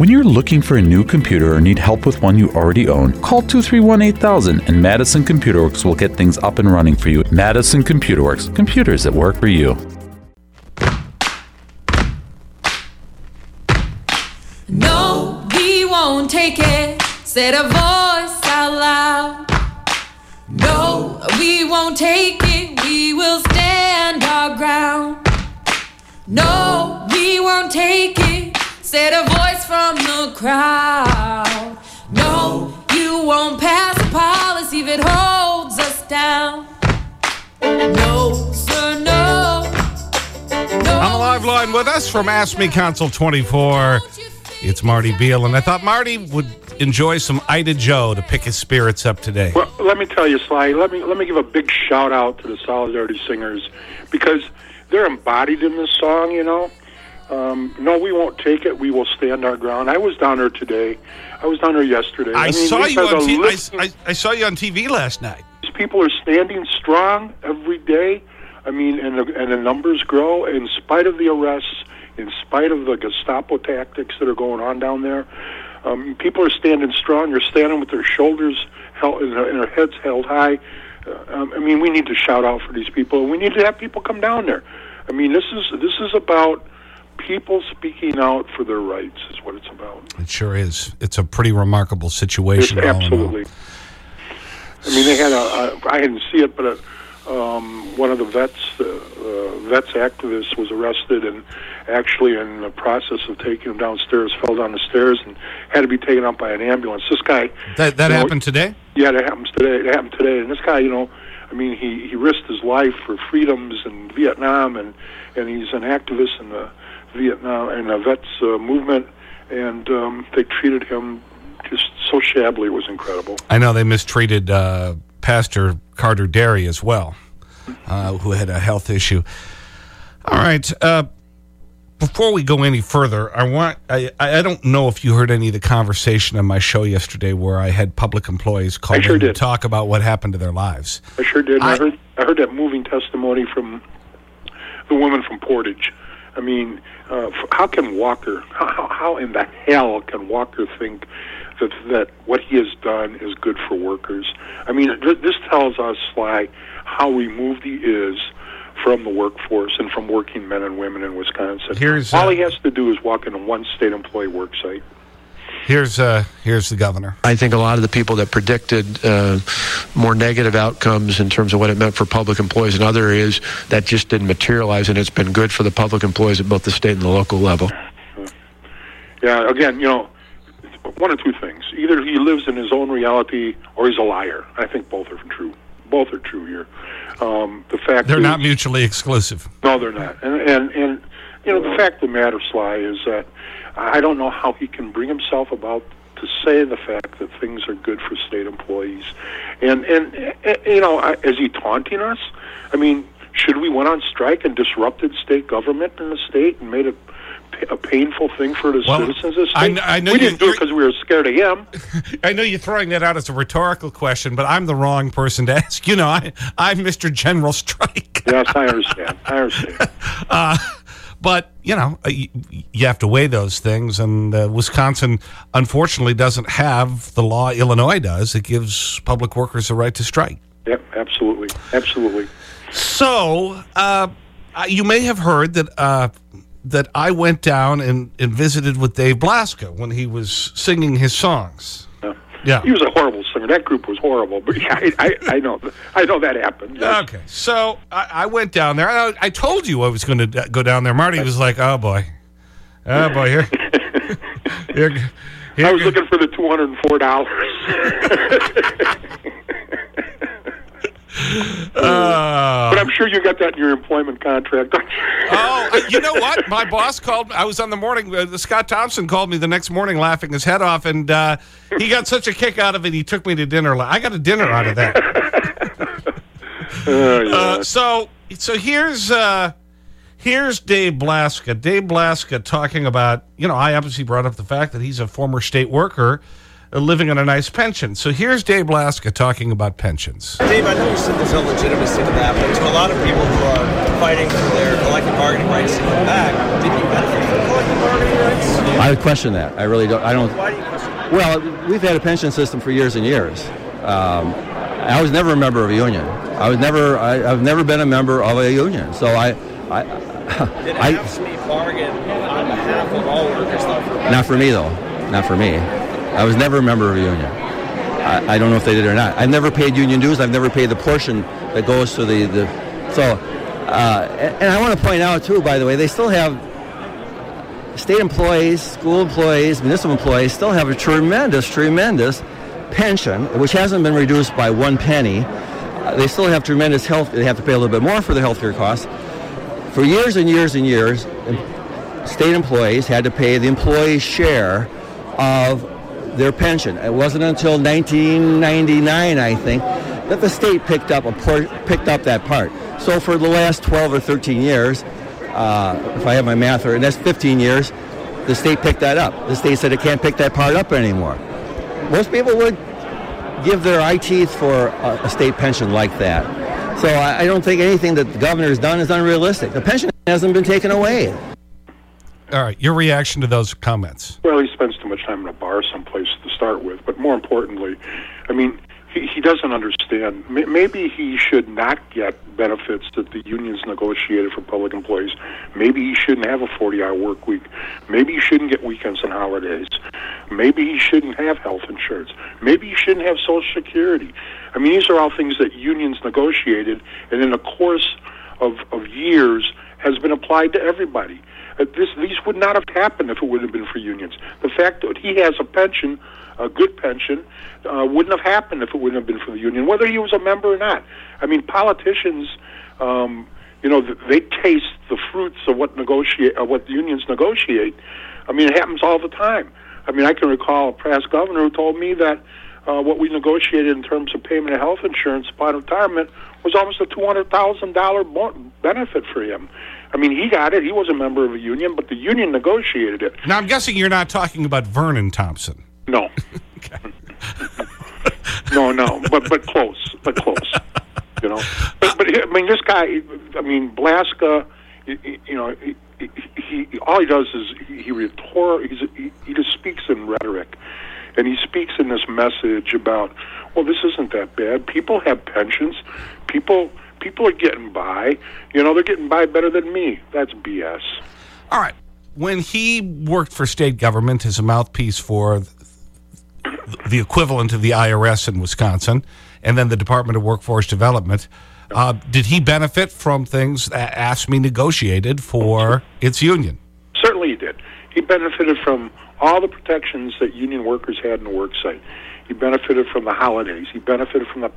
When you're looking for a new computer or need help with one you already own, call 231 8000 and Madison Computer Works will get things up and running for you. Madison Computer Works, computers that work for you. No, we won't take it. Said a voice out loud. No, we won't take it. We will stand our ground. No, we won't take it. Said a voice from the crowd. No, you won't pass a policy if it holds us down. No, sir, no. no On the live line with us from AFSCME Council 24, it's Marty Beil. And I thought Marty would enjoy some Ida Joe to pick his spirits up today. Well, let me tell you, Sly. Let me let me give a big shout out to the Solidarity Singers because they're embodied in this song. You know, um, no, we won't take it. We will stand our ground. I was down there today. I was down there yesterday. I, mean, saw you on TV. I, I, I saw you on TV last night. These people are standing strong every day. I mean, and the, and the numbers grow in spite of the arrests, in spite of the Gestapo tactics that are going on down there. Um, people are standing strong. They're standing with their shoulders held and their, and their heads held high. Uh, um, I mean, we need to shout out for these people, we need to have people come down there. I mean, this is this is about people speaking out for their rights. Is what it's about. It sure is. It's a pretty remarkable situation. all in all. absolutely. I mean, they had a, a. I didn't see it, but a, um, one of the vets, uh, uh, vets activists, was arrested and actually, in the process of taking him downstairs, fell down the stairs and had to be taken out by an ambulance. This guy. That, that you know, happened today? Yeah, that happens today. It happened today, and this guy, you know, I mean, he he risked his life for freedoms in Vietnam, and and he's an activist in the Vietnam and the vets uh, movement, and um, they treated him just so shabbily. It was incredible. I know they mistreated uh, Pastor Carter Derry as well, uh, who had a health issue. All right. Before we go any further, I want, I, I don't know if you heard any of the conversation on my show yesterday where I had public employees call I sure in to did. talk about what happened to their lives. I sure did. I, I- heard I heard that moving testimony from the woman from Portage. I mean, uh, how can Walker? How, how- how in the hell can Walker think that that what he has done is good for workers? I mean, this tells us like how removed he is from the workforce and from working men and women in Wisconsin. Here's, all uh, he has to do is walk into one state employee work site. Here's, uh, here's the governor. I think a lot of the people that predicted uh, more negative outcomes in terms of what it meant for public employees in other areas, that just didn't materialize, and it's been good for the public employees at both the state and the local level. Yeah, again, you know, one of two things. Either he lives in his own reality or he's a liar. I think both are true. Both are true here. Um, the fact They're not mutually exclusive. No, they're not. And, and, and, you know, the fact of the matter, Sly, is that I don't know how he can bring himself about to say the fact that things are good for state employees. And, and, eh, you know, I- is he taunting us? I mean, should we went on strike and disrupted state government in the state and made it a painful thing for the Well, citizens of the I state? kn- I know we didn't do it because we were scared of him. I know you're throwing that out as a rhetorical question, but I'm the wrong person to ask. You know, I, I'm Mr. General Strike. yes, I understand. I understand. Uh, but, you know, uh, you, you have to weigh those things. And uh, Wisconsin, unfortunately, doesn't have the law Illinois does It gives public workers the right to strike. Yep, absolutely, absolutely. So, uh, uh, you may have heard that, uh, that I went down and, and visited with Dave Blaska when he was singing his songs. Yeah. yeah. He was a horrible singer. That group was horrible. But yeah, I, I, I, know, I know that happened. Yes. Okay. So I, I, went down there. I, I told you I was going to go down there. Marty was like, oh, boy. Oh, boy. Here. here, here I was looking for the $204. Uh, but I'm sure you got that in your employment contract. oh, you know what? My boss called. me. I was on the morning. Uh, Scott Thompson called me the next morning, laughing his head off, and uh, he got such a kick out of it. He took me to dinner. I got a dinner out of that. Oh, yeah. Uh, so, so here's uh, here's Dave Blaska. Dave Blaska talking about, you know, I obviously brought up the fact that he's a former state worker uh, living on a nice pension. So here's Dave Blaska talking about pensions. Dave, I know you said there's no legitimacy to that, but to a lot of people who are fighting for their collective bargaining rights to come back, did you benefit from collective bargaining rights? I would question that. I really don't. I don't. Why do you question that? Well, we've had a pension system for years and years. Um, I was never a member of a union. I was never. I, I've never been a member of a union. So I, I, Did I AFSCME bargain on behalf of all workers, though, for not for me though. Not for me. I was never a member of a union. I, I don't know if they did or not. I've never paid union dues. I've never paid the portion that goes to the the. So, uh, and, I want to point out too. By the way, they still have state employees, school employees, municipal employees still have a tremendous, tremendous pension, which hasn't been reduced by one penny. Uh, they still have tremendous health. They have to pay a little bit more for their health care costs. For years and years and years, state employees had to pay the employee's share of their pension. It wasn't until 1999, I think, that the state picked up a por- picked up that part. So for the last 12 or 13 years, uh, if I have my math right, and that's 15 years, the state picked that up. The state said it can't pick that part up anymore. Most people would give their eye teeth for a, a state pension like that. So I, I don't think anything that the governor has done is unrealistic. The pension hasn't been taken away. All right, your reaction to those comments. Well, he spends too much time in a bar someplace to start with. But more importantly, I mean, he, he doesn't understand. Maybe he should not get benefits that the unions negotiated for public employees. Maybe he shouldn't have a 40 hour work week. Maybe he shouldn't get weekends and holidays. Maybe he shouldn't have health insurance. Maybe he shouldn't have Social Security. I mean, these are all things that unions negotiated, and in the course of, of years has been applied to everybody. Uh, this, these would not have happened if it would have been for unions. The fact that he has a pension, a good pension, uh, wouldn't have happened if it wouldn't have been for the union, whether he was a member or not. I mean, politicians, um, you know, they taste the fruits of what negotiate, uh, what the unions negotiate. I mean, it happens all the time. I mean, I can recall a past governor who told me that uh, what we negotiated in terms of payment of health insurance upon retirement was almost a two hundred thousand dollar benefit for him. I mean, he got it. He was a member of a union, but the union negotiated it. Now, I'm guessing you're not talking about Vernon Thompson. No. no, no, but but close, but close. You know, but, but I mean, this guy. I mean, Blaska. You, know, he, he, all he does is he, he rhetor. He's, he, he just speaks in rhetoric, and he speaks in this message about, well, this isn't that bad. People have pensions. People people are getting by. You know, they're getting by better than me. That's BS. All right. When he worked for state government as a mouthpiece for the equivalent of the IRS in Wisconsin and then the Department of Workforce Development, uh, did he benefit from things that AFSCME negotiated for its union? Certainly he did. He benefited from all the protections that union workers had in the work site. He benefited from the holidays. He benefited from the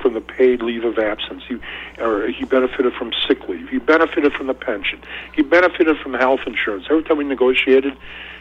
from the paid leave of absence. He or he benefited from sick leave. He benefited from the pension. He benefited from health insurance. Every time we negotiated,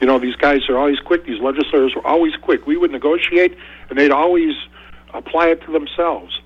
you know, these guys are always quick. These legislators were always quick. We would negotiate, and they'd always apply it to themselves.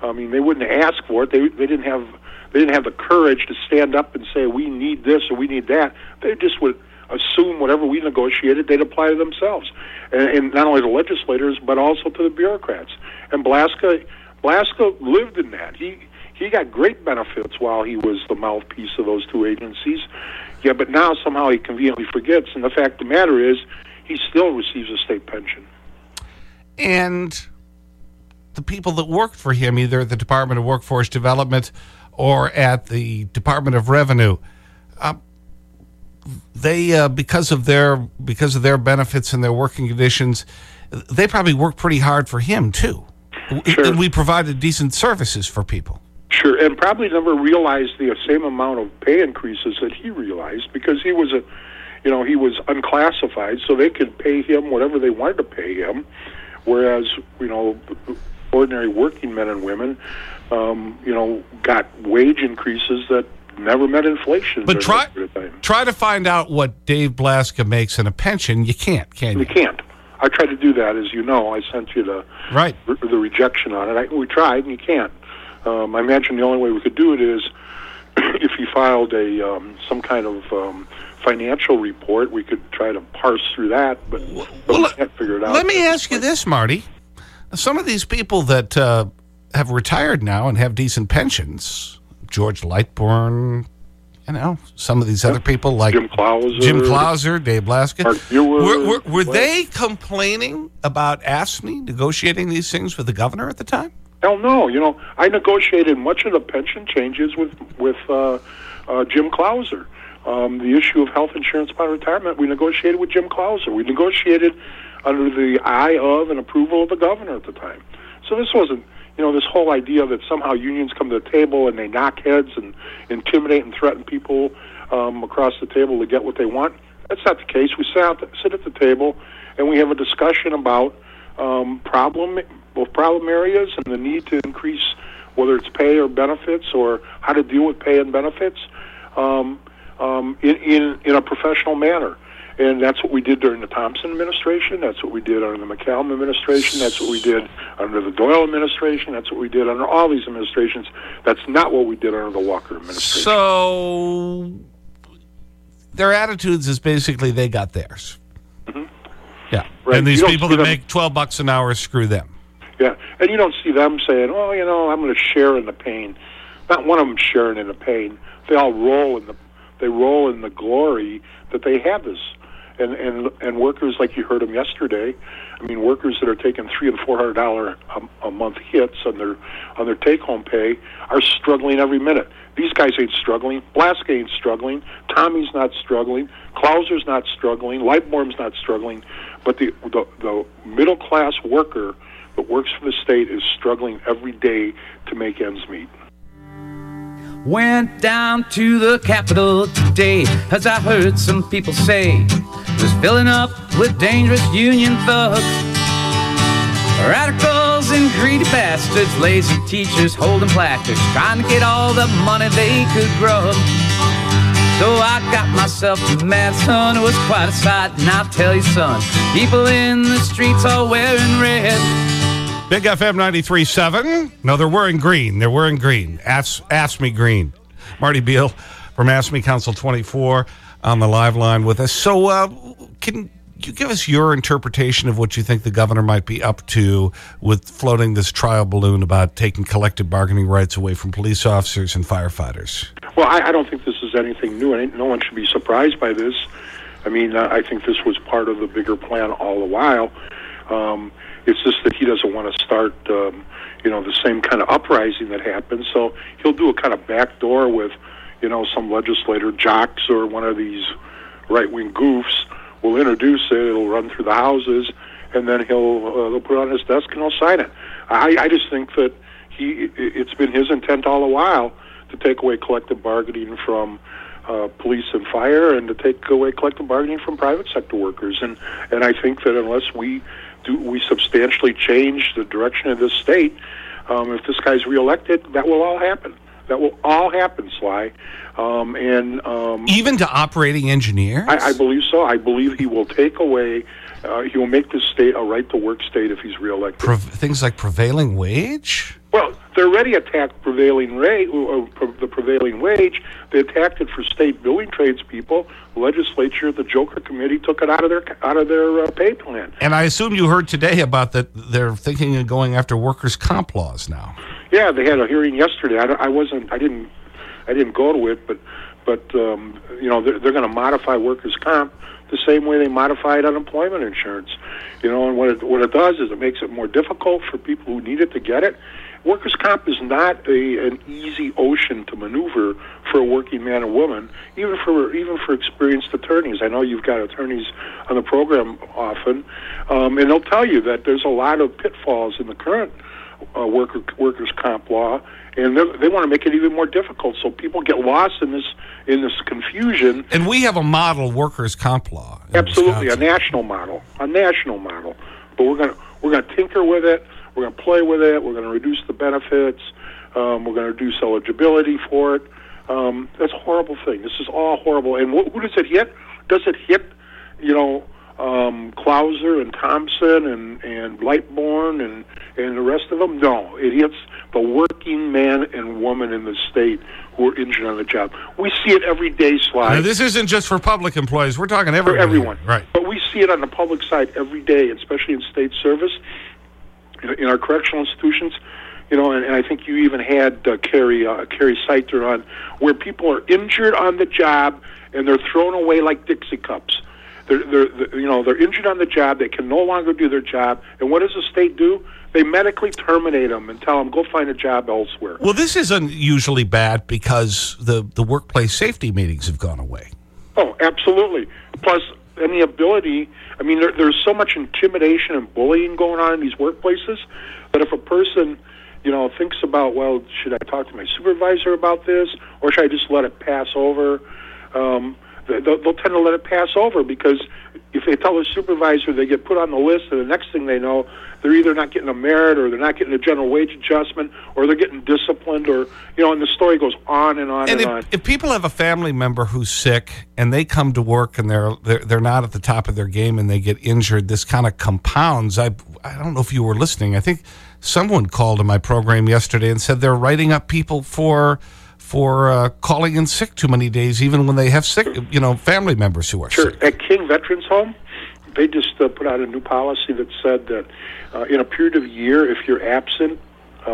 I mean, they wouldn't ask for it. They they didn't have they didn't have the courage to stand up and say we need this or we need that. They just would assume whatever we negotiated they'd apply to themselves, and, and not only the legislators but also to the bureaucrats. And Blaska Blaska lived in that. He he got great benefits while he was the mouthpiece of those two agencies. Yeah, but now somehow he conveniently forgets. And the fact of the matter is, he still receives a state pension. And the people that worked for him, either at the Department of Workforce Development or at the Department of Revenue, uh, they, uh, because, of their, because of their benefits and their working conditions, they probably worked pretty hard for him, too. Sure. And we provided decent services for people. Sure, and probably never realized the same amount of pay increases that he realized because he was a, you know, he was unclassified, so they could pay him whatever they wanted to pay him, whereas you know, ordinary working men and women, um, you know, got wage increases that never met inflation. But try, try to find out what Dave Blaska makes in a pension. You can't, can you? You can't. I tried to do that, as you know. I sent you the Right. the rejection on it. I, we tried, and you can't. Um, I imagine the only way we could do it is if he filed a um, some kind of um, financial report. We could try to parse through that, but, but we let- can't figure it out. Let me ask you this, Marty. Some of these people that uh, have retired now and have decent pensions, George Lightbourne, you know, some of these other people like Jim Klauser, Jim Klauser, Dave Ewers. Were, were, were they complaining about AFSCME negotiating these things with the governor at the time? Hell no. You know, I negotiated much of the pension changes with with uh, uh, Jim Klauser. Um, the issue of health insurance upon retirement, we negotiated with Jim Klauser. We negotiated under the eye of and approval of the governor at the time. So this wasn't, you know, this whole idea that somehow unions come to the table and they knock heads and intimidate and threaten people um, across the table to get what they want. That's not the case. We sit, out, sit at the table and we have a discussion about um, problem, both problem areas and the need to increase whether it's pay or benefits or how to deal with pay and benefits um, um, in, in, in a professional manner. And that's what we did during the Thompson administration. That's what we did under the McCallum administration. That's what we did under the Doyle administration. That's what we did under all these administrations. That's not what we did under the Walker administration. So their attitudes is basically they got theirs. Mm-hmm. Yeah. Right. And these people that them- make 12 bucks an hour, screw them. Yeah, and you don't see them saying, "Oh, you know, I'm going to share in the pain." Not one of them sharing in the pain. They all roll in the they roll in the glory that they have this. And and and workers like you heard them yesterday. I mean, workers that are taking three and four hundred dollar a, month hits on their on their take home pay are struggling every minute. These guys ain't struggling. Blask ain't struggling. Tommy's not struggling. Klauser's not struggling. Lightbourne's not struggling. But the, the the middle class worker that works for the state is struggling every day to make ends meet. Went down to the Capitol today, as I heard some people say. Was filling up with dangerous union thugs. Radicals and greedy bastards, lazy teachers holding placards, trying to get all the money they could grub. So I got myself a mad son, it was quite a sight, and I'll tell you, son, people in the streets are wearing red. Big FM 93.7. No, they're wearing green. They're wearing green. Ask, AFSCME green. Marty Beil from AFSCME Council 24 on the live line with us. So, uh, can you give us your interpretation of what you think the governor might be up to with floating this trial balloon about taking collective bargaining rights away from police officers and firefighters? Well, I, I don't think this is anything new, and no one should be surprised by this. I mean, uh, I think this was part of the bigger plan all the while. Um, it's just that he doesn't want to start, um, you know, the same kind of uprising that happened. So he'll do a kind of backdoor with, you know, some legislator jocks or one of these right-wing goofs will introduce it. It'll run through the houses, and then he'll uh, they'll put it on his desk and he'll sign it. I, I just think that he it's been his intent all the while to take away collective bargaining from uh, police and fire, and to take away collective bargaining from private sector workers. And and I think that unless we do we substantially change the direction of this state, um, if this guy's reelected, that will all happen. That will all happen, Sly. Um, and um, Even to operating engineers? I, I believe so. I believe he will take away. Uh, he will make this state a right-to-work state if he's reelected. Pre things like prevailing wage? Well, they already attacked prevailing rate, uh, the prevailing wage. They attacked it for state building tradespeople. The legislature, the Joker committee, took it out of their out of their uh, pay plan. And I assume you heard today about that they're thinking of going after workers' comp laws now. Yeah, they had a hearing yesterday. I, I wasn't. I didn't. I didn't go to it, but but um, you know they're, they're going to modify workers' comp the same way they modified unemployment insurance. You know, and what it what it does is it makes it more difficult for people who need it to get it. Workers' comp is not a an easy ocean to maneuver for a working man and woman, even for even for experienced attorneys. I know you've got attorneys on the program often, um, and they'll tell you that there's a lot of pitfalls in the current uh, worker workers' comp law, and they want to make it even more difficult. So people get lost in this in this confusion. And we have a model workers' comp law. Absolutely, a national model, a national model. But we're gonna we're gonna tinker with it. We're gonna play with it. We're gonna reduce the benefits. Um, we're gonna reduce eligibility for it. Um, that's a horrible thing. This is all horrible. And wh- who does it hit? Does it hit, you know, um, Klauser and Thompson and and Lightbourne and and the rest of them? No, it hits the working man and woman in the state who are injured on the job. We see it every day, Sly Now, this isn't just for public employees. We're talking for everyone. everyone. Right. But we see it on the public side every day, especially in state service, in, our correctional institutions. you know, and, and I think you even had uh, Carrie uh, Carrie Seiter on, where people are injured on the job and they're thrown away like Dixie cups. They're, they're, they're, you know, they're injured on the job. They can no longer do their job. And what does the state do? They medically terminate them and tell them go find a job elsewhere. Well, this isn't usually bad because the the workplace safety meetings have gone away. Oh, absolutely. Plus, any ability. I mean, there, there's so much intimidation and bullying going on in these workplaces that if a person you know, thinks about, well, should I talk to my supervisor about this, or should I just let it pass over? Um, they'll, they'll tend to let it pass over because if they tell their supervisor, they get put on the list, and the next thing they know, they're either not getting a merit, or they're not getting a general wage adjustment, or they're getting disciplined, or you know, and the story goes on and on and, and if, on. If people have a family member who's sick and they come to work and they're, they're they're not at the top of their game and they get injured, this kind of compounds. I I don't know if you were listening. I think someone called in my program yesterday and said they're writing up people for for uh, calling in sick too many days, even when they have sick, you know, family members who are sure. sick. At King Veterans Home, they just uh, put out a new policy that said that uh, in a period of a year, if you're absent,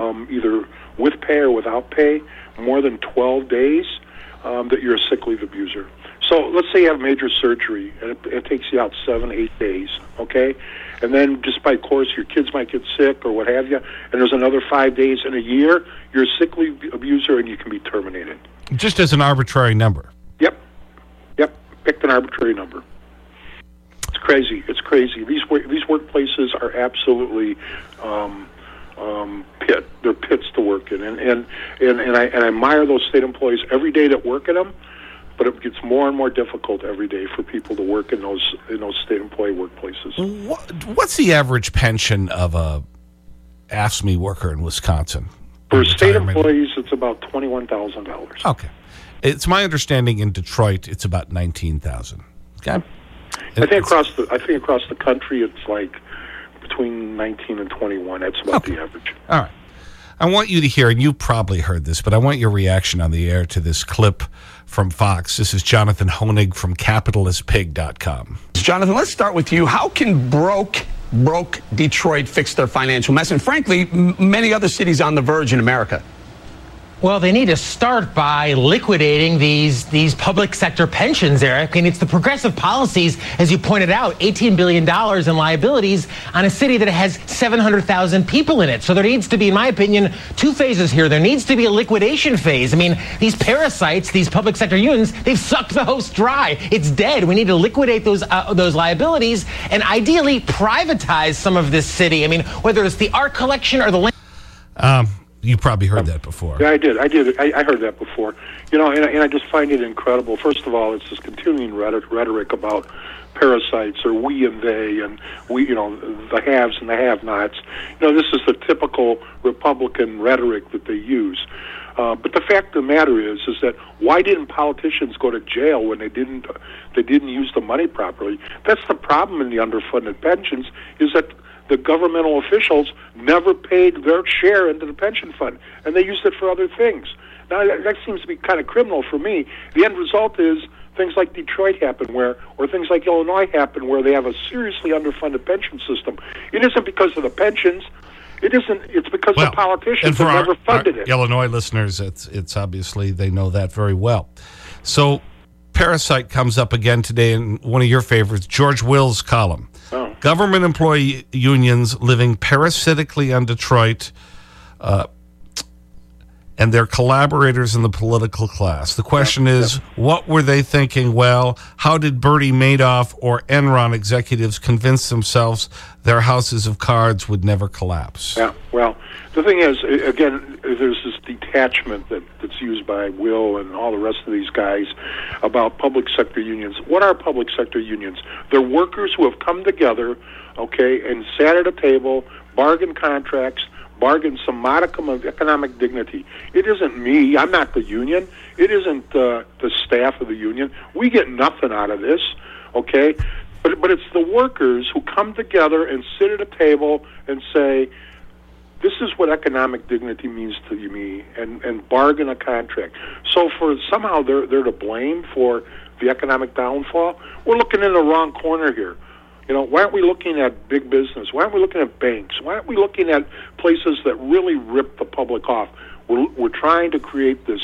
um, either with pay or without pay, more than 12 days, um, that you're a sick leave abuser. So let's say you have major surgery and it, it takes you out seven, eight days, okay? And then just by course, your kids might get sick or what have you, and there's another five days in a year, you're a sick leave abuser and you can be terminated. Just as an arbitrary number. Yep. Yep. Picked an arbitrary number. It's crazy. It's crazy. These these workplaces are absolutely um, um, pit. They're pits to work in, and and and, and I and I admire those state employees every day that work in them. But it gets more and more difficult every day for people to work in those in those state employee workplaces. What, what's the average pension of a AFSCME worker in Wisconsin? For state employees, it's about twenty one thousand dollars. Okay. It's my understanding in Detroit, it's about 19000 Okay. I think across the I think across the country, it's like between nineteen and twenty one. That's about the average. All right. I want you to hear, and you probably heard this, but I want your reaction on the air to this clip from Fox. This is Jonathan Hoenig from capitalistpig.com. Jonathan, let's start with you. How can broke, broke Detroit fix their financial mess? And frankly, many other cities on the verge in America. Well, they need to start by liquidating these these public sector pensions, Eric. And it's the progressive policies, as you pointed out, $18 billion in liabilities on a city that has 700,000 people in it. So there needs to be, in my opinion, two phases here. There needs to be a liquidation phase. I mean, these parasites, these public sector unions, they've sucked the host dry. It's dead. We need to liquidate those uh, those liabilities and ideally privatize some of this city. I mean, whether it's the art collection or the land. Um, you probably heard that before. Yeah, I did. I did. I, I heard that before. You know, and, I- and I just find it incredible. First of all, it's this continuing rhetoric, rhetoric about parasites or we and they and we, you know, the haves and the have-nots. You know, this is the typical Republican rhetoric that they use. Uh, but the fact of the matter is, is that why didn't politicians go to jail when they didn't, they didn't use the money properly? That's the problem in the underfunded pensions. Is that the governmental officials never paid their share into the pension fund, and they used it for other things. Now that, that seems to be kind of criminal for me. The end result is things like Detroit happen, where or things like Illinois happen, where they have a seriously underfunded pension system. It isn't because of the pensions. It isn't. It's because the politicians have our- never funded it. Illinois listeners, it's, it's obviously they know that very well. So, Parasite comes up again today in one of your favorites, George Will's column. Government employee unions living parasitically on Detroit uh, and their collaborators in the political class. The question is, what were they thinking? Well, how did Bernie Madoff or Enron executives convince themselves their houses of cards would never collapse? Yeah. Well, the thing is, again, there's this detachment that, that's used by Will and all the rest of these guys about public sector unions. What are public sector unions? They're workers who have come together, okay, and sat at a table, bargained contracts, bargained some modicum of economic dignity. It isn't me. I'm not the union. It isn't uh, the staff of the union. We get nothing out of this, okay? But but it's the workers who come together and sit at a table and say, this is what economic dignity means to me and and bargain a contract so for somehow they're they're to blame for the economic downfall we're looking in the wrong corner here You know, why aren't we looking at big business? Why aren't we looking at banks? Why aren't we looking at places that really rip the public off? We're, we're trying to create this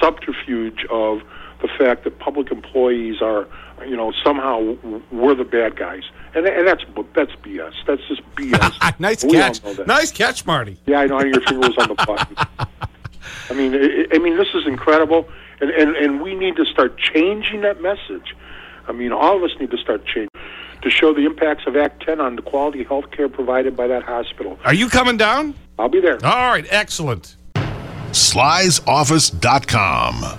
subterfuge of the fact that public employees are, you know, somehow we're the bad guys, and and that's that's BS. That's just BS. nice We catch. Nice catch, Marty. Yeah, I know your finger was on the button. I mean, I, I mean, this is incredible, and, and and we need to start changing that message. I mean, all of us need to start changing to show the impacts of Act 10 on the quality of health care provided by that hospital. Are you coming down? I'll be there. All right, excellent. Sly'sOffice.com.